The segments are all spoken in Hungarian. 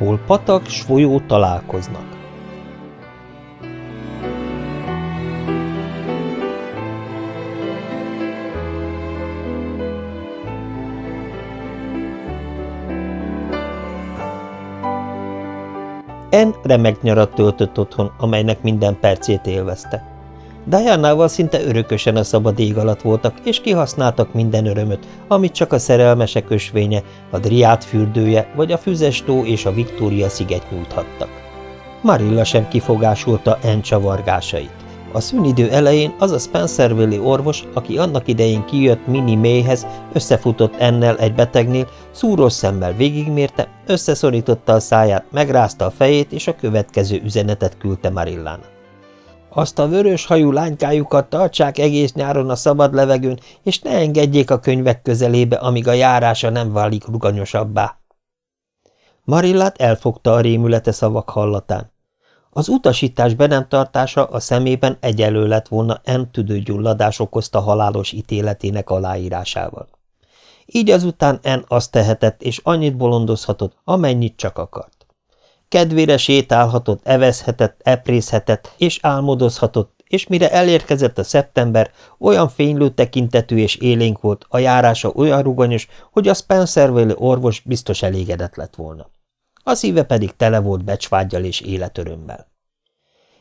hol patak s folyó találkoznak. En remek nyarat töltött otthon, amelynek minden percét élvezte. Diana-val szinte örökösen a szabad ég alatt voltak, és kihasználtak minden örömöt, amit csak a szerelmesek ösvénye, a Driát fürdője vagy a Füzestó és a Viktória sziget nyújthattak. Marilla sem kifogásolta En csavargásait. A szünidő elején az a Spencerville orvos, aki annak idején kijött Mini mélyhez, összefutott ennel egy betegnél, szúros szemmel végigmérte, összeszorította a száját, megrázta a fejét, és a következő üzenetet küldte Marillán. Azt a vörös hajú lánykájukat tartsák egész nyáron a szabad levegőn, és ne engedjék a könyvek közelébe, amíg a járása nem válik ruganyosabbá. Marillát elfogta a rémülete szavak hallatán. Az utasítás be nem tartása a szemében egyelő lett volna en tüdőgyulladás okozta halálos ítéletének aláírásával. Így azután en azt tehetett, és annyit bolondozhatott, amennyit csak akart. Kedvére sétálhatott, evezhetett, eprészhetett, és álmodozhatott, és mire elérkezett a szeptember, olyan fénylő tekintetű és élénk volt, a járása olyan ruganyos, hogy a Spencerville orvos biztos elégedett lett volna a szíve pedig tele volt becsvágyjal és életörömmel.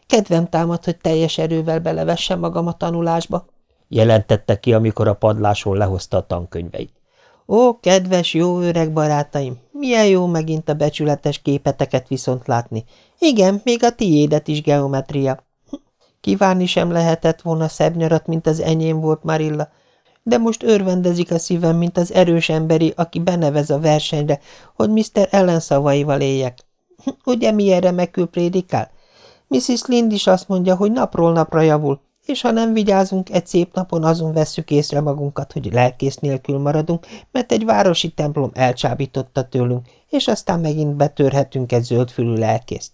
Kedvem támad, hogy teljes erővel belevessem magam a tanulásba, jelentette ki, amikor a padláson lehozta a tankönyveit. Ó, kedves, jó öreg barátaim, milyen jó megint a becsületes képeteket viszont látni. Igen, még a tiédet is geometria. Kívánni sem lehetett volna szebb nyarat, mint az enyém volt, Marilla, de most örvendezik a szívem, mint az erős emberi, aki benevez a versenyre, hogy Mr. Ellen szavaival éljek. Ugye milyen remekül prédikál? Mrs. Lind is azt mondja, hogy napról napra javul, és ha nem vigyázunk, egy szép napon azon vesszük észre magunkat, hogy lelkész nélkül maradunk, mert egy városi templom elcsábította tőlünk, és aztán megint betörhetünk egy zöldfülű lelkészt.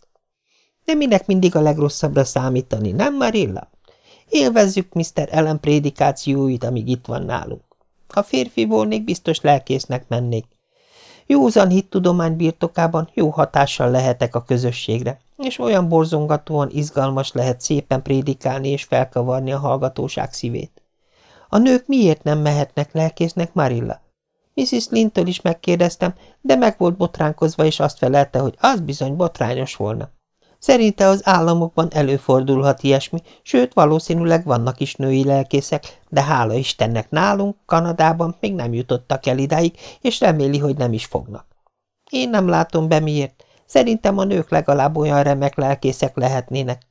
De minek mindig a legrosszabbra számítani, nem, Marilla? Élvezzük Mr. Ellen prédikációit, amíg itt van nálunk. Ha férfi volnék, biztos lelkésznek mennék. Józan hittudomány birtokában jó hatással lehetek a közösségre, és olyan borzongatóan izgalmas lehet szépen prédikálni és felkavarni a hallgatóság szívét. A nők miért nem mehetnek lelkésznek, Marilla? Mrs. Lintől is megkérdeztem, de meg volt botránkozva, és azt felelte, hogy az bizony botrányos volna. Szerinte az államokban előfordulhat ilyesmi, sőt, valószínűleg vannak is női lelkészek, de hála Istennek nálunk, Kanadában még nem jutottak el idáig, és reméli, hogy nem is fognak. Én nem látom be miért. Szerintem a nők legalább olyan remek lelkészek lehetnének.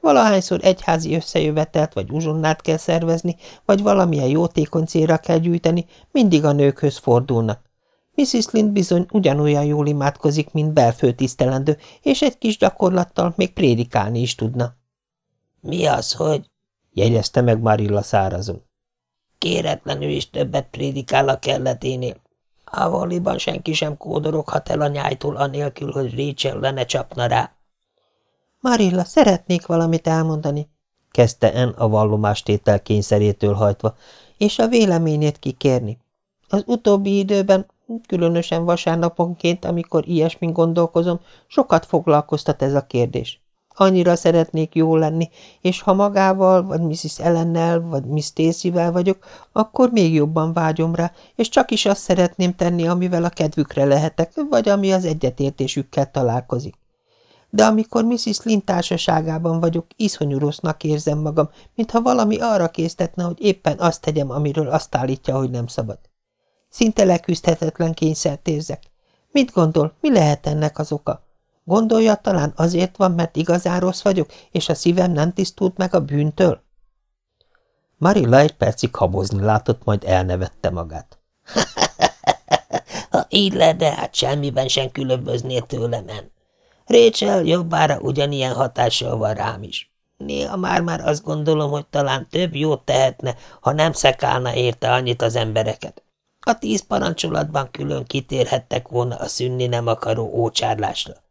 Valahányszor egyházi összejövetelt vagy uzsonnát kell szervezni, vagy valamilyen jótékony célra kell gyűjteni, mindig a nőkhöz fordulnak. Mrs. Lind bizony ugyanolyan jól imádkozik, mint belfőtisztelendő, és egy kis gyakorlattal még prédikálni is tudna. – Mi az, hogy? – jegyezte meg Marilla szárazon. – Kéretlenül is többet prédikál a kelleténél. Avonliban senki sem kódoroghat el a nyájtól anélkül, hogy Rachel le ne csapna rá. – Marilla, szeretnék valamit elmondani – kezdte En a vallomástétel kényszerétől hajtva, és a véleményét kikérni. Az utóbbi időben Különösen vasárnaponként, amikor ilyesmin gondolkozom, sokat foglalkoztat ez a kérdés. Annyira szeretnék jó lenni, és ha magával, vagy Mrs. Ellennel, vagy Miss Stacy-vel vagyok, akkor még jobban vágyom rá, és csak is azt szeretném tenni, amivel a kedvükre lehetek, vagy ami az egyetértésükkel találkozik. De amikor Mrs. Lynn társaságában vagyok, iszonyú rossznak érzem magam, mintha valami arra késztetne, hogy éppen azt tegyem, amiről azt állítja, hogy nem szabad. Szinte leküzdhetetlen kényszert érzek. Mit gondol, mi lehet ennek az oka? Gondolja, talán azért van, mert igazán rossz vagyok, és a szívem nem tisztult meg a bűntől? Marilla egy percig habozni látott, majd elnevette magát. ha így de hát semmiben sem különböznél tőlem, en. Rachel jobbára ugyanilyen hatással van rám is. Néha már-már azt gondolom, hogy talán több jót tehetne, ha nem szekálna érte annyit az embereket. A tíz parancsolatban külön kitérhettek volna a szünni nem akaró ócsárlásra.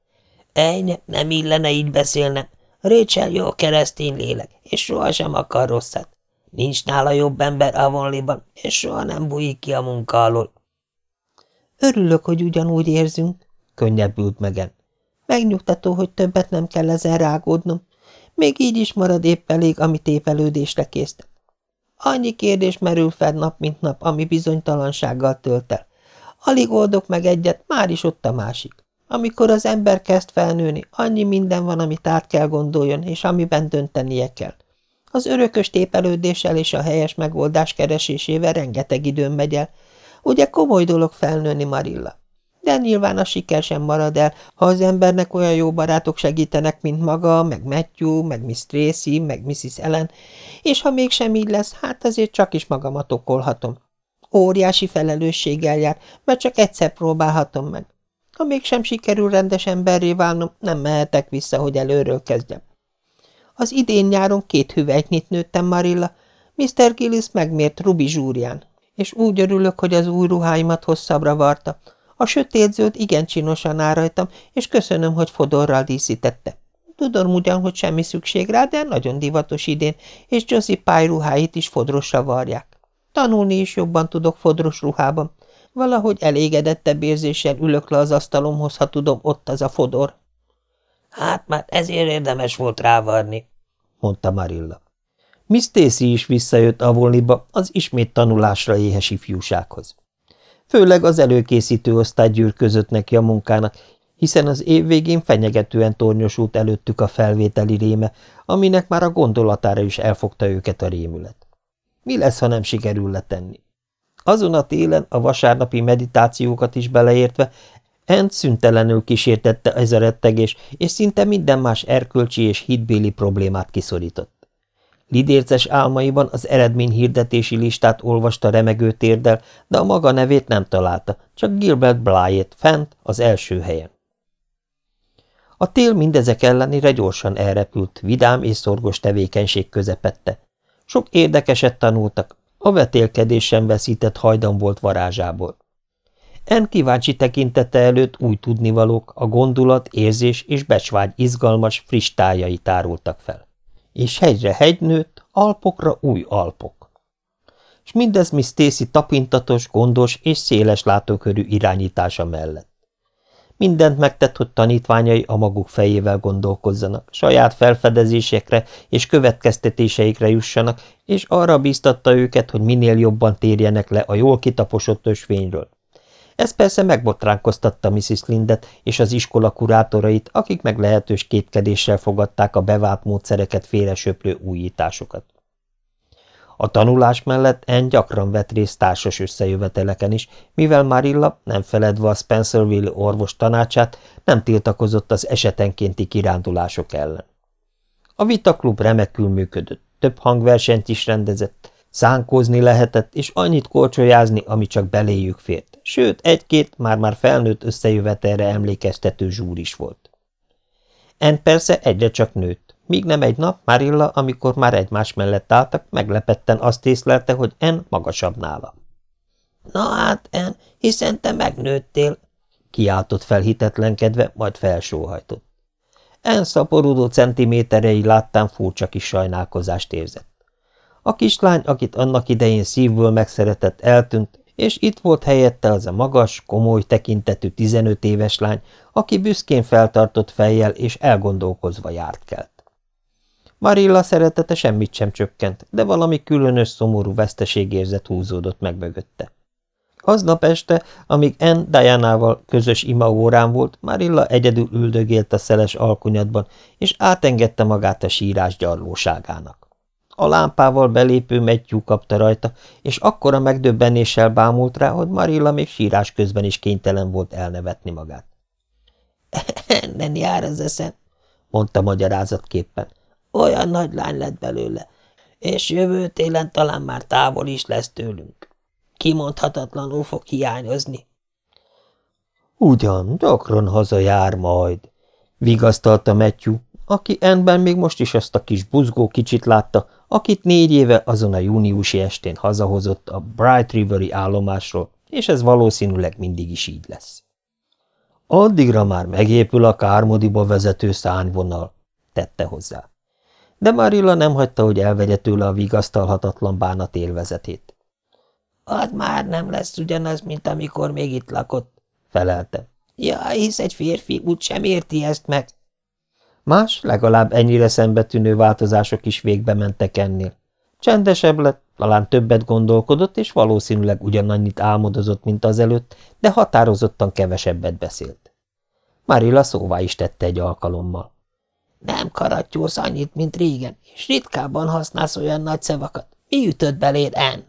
Ejne, nem illene így beszélnem. Rachel jó keresztény lélek, és sohasem akar rosszat. Nincs nála jobb ember Avonliban, és soha nem bújik ki a munka alól. Örülök, hogy ugyanúgy érzünk, könnyebbült megen. Megnyugtató, hogy többet nem kell ezen rágódnom. Még így is marad épp elég, ami tépelődésre késztek. Annyi kérdés merül fel nap, mint nap, ami bizonytalansággal tölt el. Alig oldok meg egyet, már is ott a másik. Amikor az ember kezd felnőni, annyi minden van, amit át kell gondoljon, és amiben döntenie kell. Az örökös tépelődéssel és a helyes megoldás keresésével rengeteg időn megy el. Ugye komoly dolog felnőni, Marilla? De nyilván a siker sem marad el, ha az embernek olyan jó barátok segítenek, mint maga, meg Matthew, meg Miss Tracy, meg Mrs. Ellen, és ha mégsem így lesz, hát azért csak is magamat okolhatom. Óriási felelősséggel jár, mert csak egyszer próbálhatom meg. Ha mégsem sikerül rendes emberré válnom, nem mehetek vissza, hogy előről kezdjem. Az idén nyáron két hüvelyknyit nőttem, Marilla. Mr. Gillis megmért Ruby zsúrján, és úgy örülök, hogy az új ruháimat hosszabbra varta. A sötét igen csinosan áll rajtam, és köszönöm, hogy fodorral díszítette. Tudom ugyan, hogy semmi szükség rá, de nagyon divatos idén, és Josie Pye is fodrosra varják. Tanulni is jobban tudok fodros ruhában. Valahogy elégedettebb érzéssel ülök le az asztalomhoz, ha tudom, ott az a fodor. Hát már ezért érdemes volt rávarni, mondta Marilla. Miss Stacy is visszajött Avonliba az ismét tanulásra éhes ifjúsághoz. Főleg az előkészítő osztály gyűrközött neki a munkának, hiszen az év végén fenyegetően tornyosult előttük a felvételi réme, aminek már a gondolatára is elfogta őket a rémület. Mi lesz, ha nem sikerül letenni? Azon a télen a vasárnapi meditációkat is beleértve Ent szüntelenül kísértette ez a rettegés, és szinte minden más erkölcsi és hitbéli problémát kiszorított. Lidérces álmaiban az eredményhirdetési listát olvasta remegő térdel, de a maga nevét nem találta, csak Gilbert Blyet fent az első helyen. A tél mindezek ellenére gyorsan elrepült, vidám és szorgos tevékenység közepette. Sok érdekeset tanultak, a vetélkedés sem veszített hajdan volt varázsából. En kíváncsi tekintete előtt új tudnivalók, a gondolat, érzés és becsvágy izgalmas, friss tájai tárultak fel. És hegyre hegy nőtt, alpokra új alpok. És mindez Miss Stacy tapintatos, gondos és széles látókörű irányítása mellett. Mindent megtett, hogy tanítványai a maguk fejével gondolkozzanak, saját felfedezésekre és következtetéseikre jussanak, és arra bíztatta őket, hogy minél jobban térjenek le a jól kitaposott ösvényről. Ez persze megbotránkoztatta Mrs. Lindet és az iskola kurátorait, akik meg lehetős kétkedéssel fogadták a bevált módszereket félresöplő újításokat. A tanulás mellett En gyakran vett részt társas összejöveteleken is, mivel Marilla, nem feledve a Spencerville orvos tanácsát, nem tiltakozott az esetenkénti kirándulások ellen. A vitaklub remekül működött, több hangversenyt is rendezett, Szánkózni lehetett, és annyit korcsolyázni, ami csak beléjük fért. Sőt, egy-két már-már felnőtt összejövetelre emlékeztető zsúr is volt. En persze egyre csak nőtt, míg nem egy nap Marilla, amikor már egymás mellett álltak, meglepetten azt észlelte, hogy En magasabb nála. – Na hát, En, hiszen te megnőttél! – kiáltott fel hitetlenkedve, majd felsóhajtott. En szaporodó centiméterei láttán furcsa kis sajnálkozást érzett. A kislány, akit annak idején szívből megszeretett, eltűnt, és itt volt helyette az a magas, komoly tekintetű 15 éves lány, aki büszkén feltartott fejjel és elgondolkozva járt kelt. Marilla szeretete semmit sem csökkent, de valami különös, szomorú veszteségérzet húzódott meg mögötte. Aznap este, amíg Ann Diana-val közös imaórán volt, Marilla egyedül üldögélt a szeles alkonyatban, és átengedte magát a sírás gyarlóságának. A lámpával belépő Matthew kapta rajta, és akkora megdöbbenéssel bámult rá, hogy Marilla még sírás közben is kénytelen volt elnevetni magát. – Nem jár az eszem, mondta magyarázatképpen. Olyan nagy lány lett belőle, és jövő télen talán már távol is lesz tőlünk. Kimondhatatlanul fog hiányozni. Ugyan, gyakran hazajár majd, vigasztalta Matthew, aki enben még most is azt a kis buzgó kicsit látta, akit négy éve azon a júniusi estén hazahozott a Bright Riveri állomásról, és ez valószínűleg mindig is így lesz. Addigra már megépül a Kármodiba vezető szányvonal, tette hozzá. De Marilla nem hagyta, hogy elvegye tőle a vigasztalhatatlan bánat élvezetét. – Az már nem lesz ugyanaz, mint amikor még itt lakott, felelte. Ja, hisz egy férfi úgy sem érti ezt meg. Más, legalább ennyire szembetűnő változások is végbe mentek ennél. Csendesebb lett, talán többet gondolkodott, és valószínűleg ugyanannyit álmodozott, mint azelőtt, de határozottan kevesebbet beszélt. Marilla szóvá is tette egy alkalommal. Nem karattyolsz annyit, mint régen, és ritkábban használsz olyan nagy szavakat. Mi ütött beléd, En?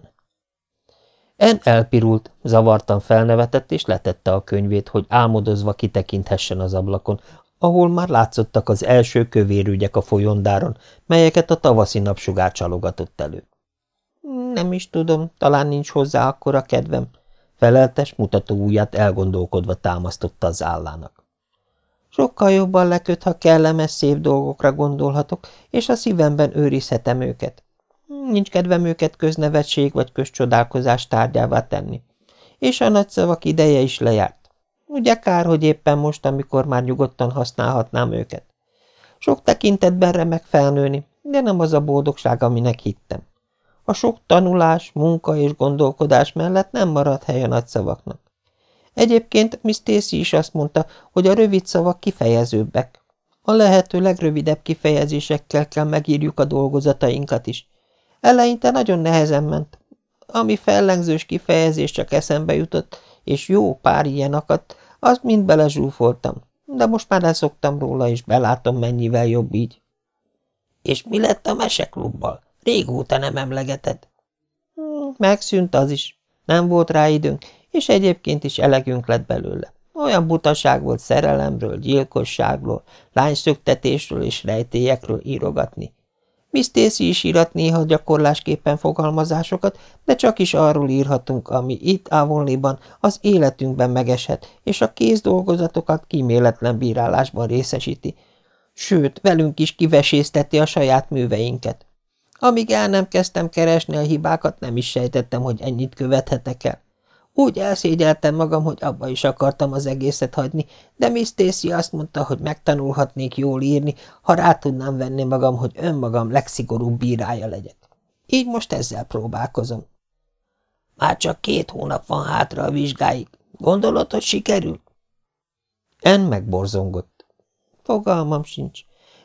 En elpirult, zavartan felnevetett, és letette a könyvét, hogy álmodozva kitekinthessen az ablakon, ahol már látszottak az első kövérügyek a folyondáron, melyeket a tavaszi napsugár csalogatott elő. Nem is tudom, talán nincs hozzá akkora kedvem, feleltes mutató ujját elgondolkodva támasztotta az állának. Sokkal jobban leköt, ha kellemes, szép dolgokra gondolhatok, és a szívemben őrizhetem őket. Nincs kedvem őket köznevetség vagy közcsodálkozás tárgyává tenni. És a nagy szavak ideje is lejárt. Ugye kár, hogy éppen most, amikor már nyugodtan használhatnám őket. Sok tekintetben remek felnőni, de nem az a boldogság, aminek hittem. A sok tanulás, munka és gondolkodás mellett nem marad hely a nagy szavaknak. Egyébként Miss Stacy is azt mondta, hogy a rövid szavak kifejezőbbek. A lehető legrövidebb kifejezésekkel kell megírjuk a dolgozatainkat is. Eleinte nagyon nehezen ment. Ami fellengzős kifejezés csak eszembe jutott, és jó pár ilyen akadt, azt mind belezsúfoltam. De most már leszoktam róla, és belátom, mennyivel jobb így. És mi lett a meseklubbal? Régóta nem emlegeted. Hmm, megszűnt az is. Nem volt rá időnk, és egyébként is elegünk lett belőle. Olyan butaság volt szerelemről, gyilkosságról, lányszöktetésről és rejtélyekről írogatni. Miss Stacy is írat néha gyakorlásképpen fogalmazásokat, de csak is arról írhatunk, ami itt Avonliban az életünkben megeshet, és a kézdolgozatokat kíméletlen bírálásban részesíti. Sőt, velünk is kivesézteti a saját műveinket. Amíg el nem kezdtem keresni a hibákat, nem is sejtettem, hogy ennyit követhetek el. Úgy elszégyeltem magam, hogy abba is akartam az egészet hagyni, de Miss Stacy azt mondta, hogy megtanulhatnék jól írni, ha rá tudnám venni magam, hogy önmagam legszigorúbb bírája legyek. Így most ezzel próbálkozom. Már csak két hónap van hátra a vizsgáig. Gondolod, hogy sikerül? En megborzongott. Fogalmam sincs.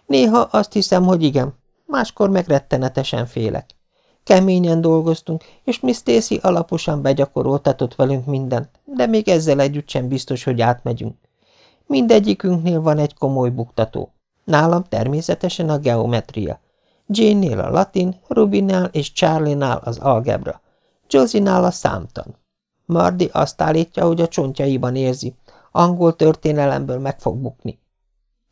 Néha azt hiszem, hogy igen, máskor meg rettenetesen félek. Keményen dolgoztunk, és Miss Stacy alaposan begyakoroltatott velünk mindent, de még ezzel együtt sem biztos, hogy átmegyünk. Mindegyikünknél van egy komoly buktató. Nálam természetesen a geometria. Jane-nél a latin, Rubinnál és Charlie-nál az algebra. Josie-nál a számtan. Mardi azt állítja, hogy a csontjaiban érzi. Angol történelemből meg fog bukni.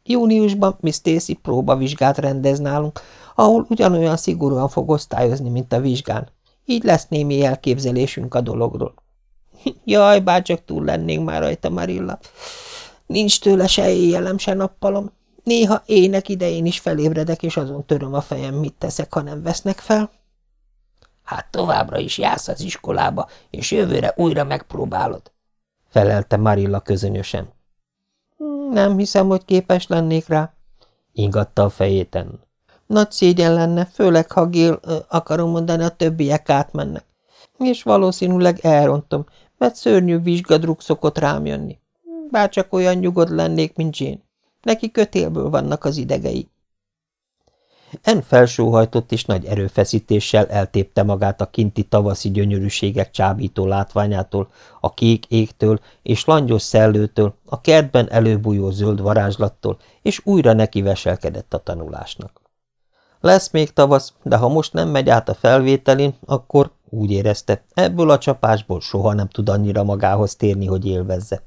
Júniusban Miss Stacy próbavizsgát rendez nálunk, ahol ugyanolyan szigorúan fog osztályozni, mint a vizsgán. Így lesz némi elképzelésünk a dologról. Jaj, bárcsak túl lennénk már rajta, Marilla. Nincs tőle se éjjelem, se nappalom. Néha ének idején is felébredek, és azon töröm a fejem, mit teszek, ha nem vesznek fel. Hát továbbra is jársz az iskolába, és jövőre újra megpróbálod, felelte Marilla közönösen. Nem hiszem, hogy képes lennék rá, ingatta a fejéten. Nagy szégyen lenne, főleg ha Gil, akarom mondani, a többiek átmennek. És valószínűleg elrontom, mert szörnyű vizsgadruk szokott rám jönni. Bárcsak olyan nyugodt lennék, mint Jane. Neki kötélből vannak az idegei. En felsóhajtott és nagy erőfeszítéssel eltépte magát a kinti tavaszi gyönyörűségek csábító látványától, a kék égtől és langyos szellőtől, a kertben előbújó zöld varázslattól, és újra neki veselkedett a tanulásnak. Lesz még tavasz, de ha most nem megy át a felvételin, akkor, úgy érezte, ebből a csapásból soha nem tud annyira magához térni, hogy élvezze.